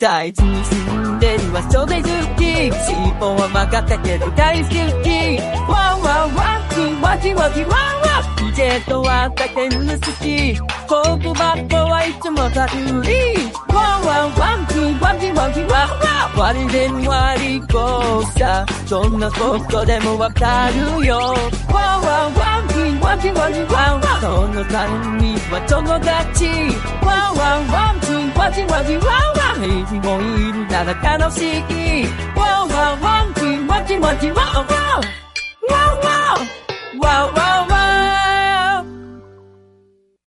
大事に住んでるはそれ好き。尻尾は曲がったけど大好き。ワンワンワンツーワキワキワンワンジェットは叫ぶの好きフォークバットはいつも頼りワンワンワンツーワキワキワンワン割りで割りこさどんなことでもわかるよワンワンワンツーワキワキワンワンその頼みは友達ンツーワキワキワンワン平時もいるなら楽しいワンワン